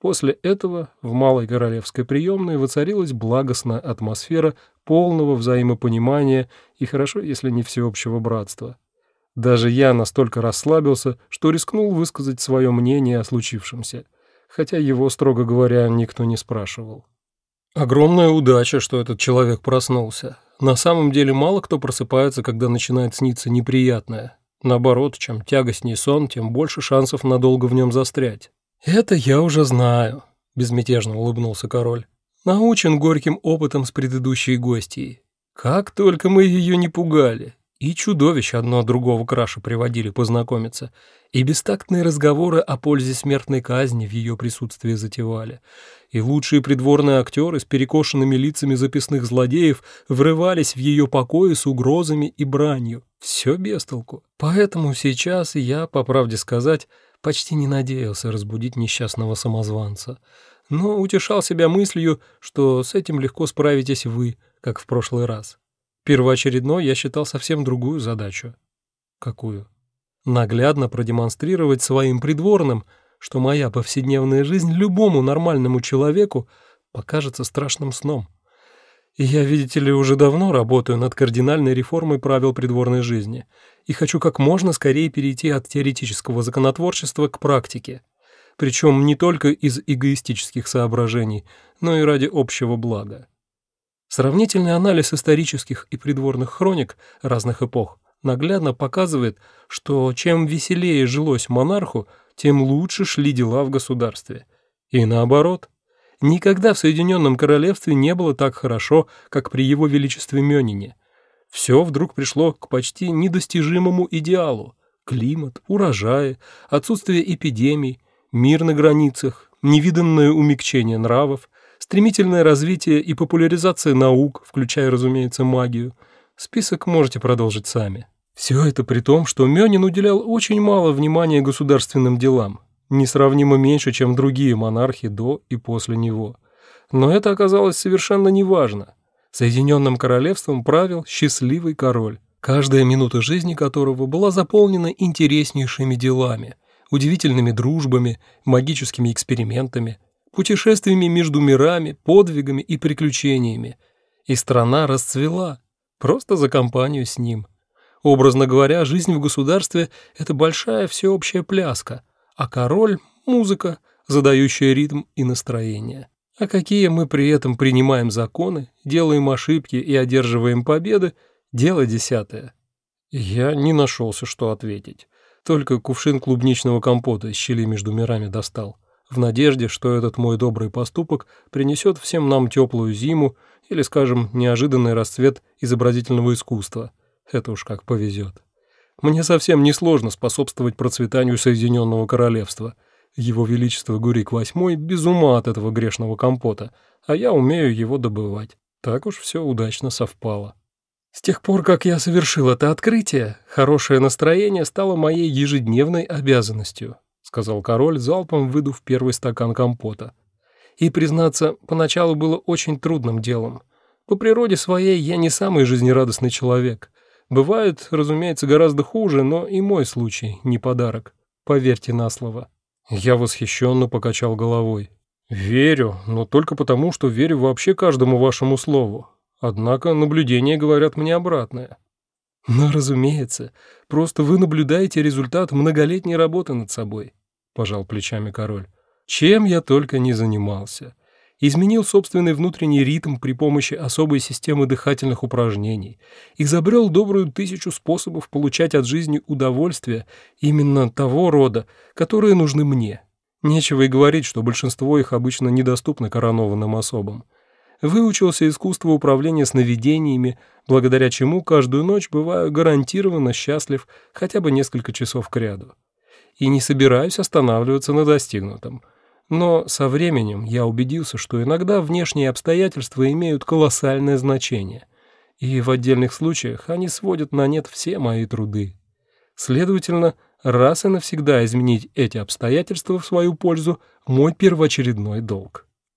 После этого в Малой Королевской приемной воцарилась благостная атмосфера полного взаимопонимания и хорошо, если не всеобщего братства. Даже я настолько расслабился, что рискнул высказать свое мнение о случившемся, хотя его, строго говоря, никто не спрашивал. Огромная удача, что этот человек проснулся. На самом деле мало кто просыпается, когда начинает сниться неприятное. Наоборот, чем тягостнее сон, тем больше шансов надолго в нем застрять. «Это я уже знаю», — безмятежно улыбнулся король. «Научен горьким опытом с предыдущей гостьей. Как только мы ее не пугали. И чудовищ одно другого краше приводили познакомиться, и бестактные разговоры о пользе смертной казни в ее присутствии затевали, и лучшие придворные актеры с перекошенными лицами записных злодеев врывались в ее покои с угрозами и бранью. Все без толку. Поэтому сейчас я, по правде сказать, почти не надеялся разбудить несчастного самозванца, но утешал себя мыслью, что с этим легко справитесь вы, как в прошлый раз. Первоочередной я считал совсем другую задачу. Какую? Наглядно продемонстрировать своим придворным, что моя повседневная жизнь любому нормальному человеку покажется страшным сном. И я, видите ли, уже давно работаю над кардинальной реформой правил придворной жизни и хочу как можно скорее перейти от теоретического законотворчества к практике. Причем не только из эгоистических соображений, но и ради общего блага. Сравнительный анализ исторических и придворных хроник разных эпох наглядно показывает, что чем веселее жилось монарху, тем лучше шли дела в государстве. И наоборот. Никогда в Соединенном Королевстве не было так хорошо, как при его величестве Мёнине. Все вдруг пришло к почти недостижимому идеалу. Климат, урожаи, отсутствие эпидемий, мир на границах, невиданное умягчение нравов, стремительное развитие и популяризация наук, включая, разумеется, магию. Список можете продолжить сами. Все это при том, что Мёнин уделял очень мало внимания государственным делам, несравнимо меньше, чем другие монархи до и после него. Но это оказалось совершенно неважно. Соединенным королевством правил счастливый король, каждая минута жизни которого была заполнена интереснейшими делами, удивительными дружбами, магическими экспериментами, путешествиями между мирами, подвигами и приключениями. И страна расцвела, просто за компанию с ним. Образно говоря, жизнь в государстве – это большая всеобщая пляска, а король – музыка, задающая ритм и настроение. А какие мы при этом принимаем законы, делаем ошибки и одерживаем победы – дело десятое. Я не нашелся, что ответить. Только кувшин клубничного компота из щели между мирами достал в надежде, что этот мой добрый поступок принесет всем нам теплую зиму или, скажем, неожиданный расцвет изобразительного искусства. Это уж как повезет. Мне совсем несложно способствовать процветанию Соединенного Королевства. Его Величество Гурик VIII без ума от этого грешного компота, а я умею его добывать. Так уж все удачно совпало. С тех пор, как я совершил это открытие, хорошее настроение стало моей ежедневной обязанностью сказал король, залпом выдув первый стакан компота. И, признаться, поначалу было очень трудным делом. По природе своей я не самый жизнерадостный человек. Бывает, разумеется, гораздо хуже, но и мой случай не подарок. Поверьте на слово. Я восхищенно покачал головой. Верю, но только потому, что верю вообще каждому вашему слову. Однако наблюдения говорят мне обратное. Ну, разумеется, просто вы наблюдаете результат многолетней работы над собой. — пожал плечами король. «Чем я только не занимался. Изменил собственный внутренний ритм при помощи особой системы дыхательных упражнений. Изобрел добрую тысячу способов получать от жизни удовольствие именно того рода, которые нужны мне. Нечего и говорить, что большинство их обычно недоступно коронованным особам. Выучился искусству управления сновидениями, благодаря чему каждую ночь бываю гарантированно счастлив хотя бы несколько часов кряду и не собираюсь останавливаться на достигнутом. Но со временем я убедился, что иногда внешние обстоятельства имеют колоссальное значение, и в отдельных случаях они сводят на нет все мои труды. Следовательно, раз и навсегда изменить эти обстоятельства в свою пользу – мой первоочередной долг.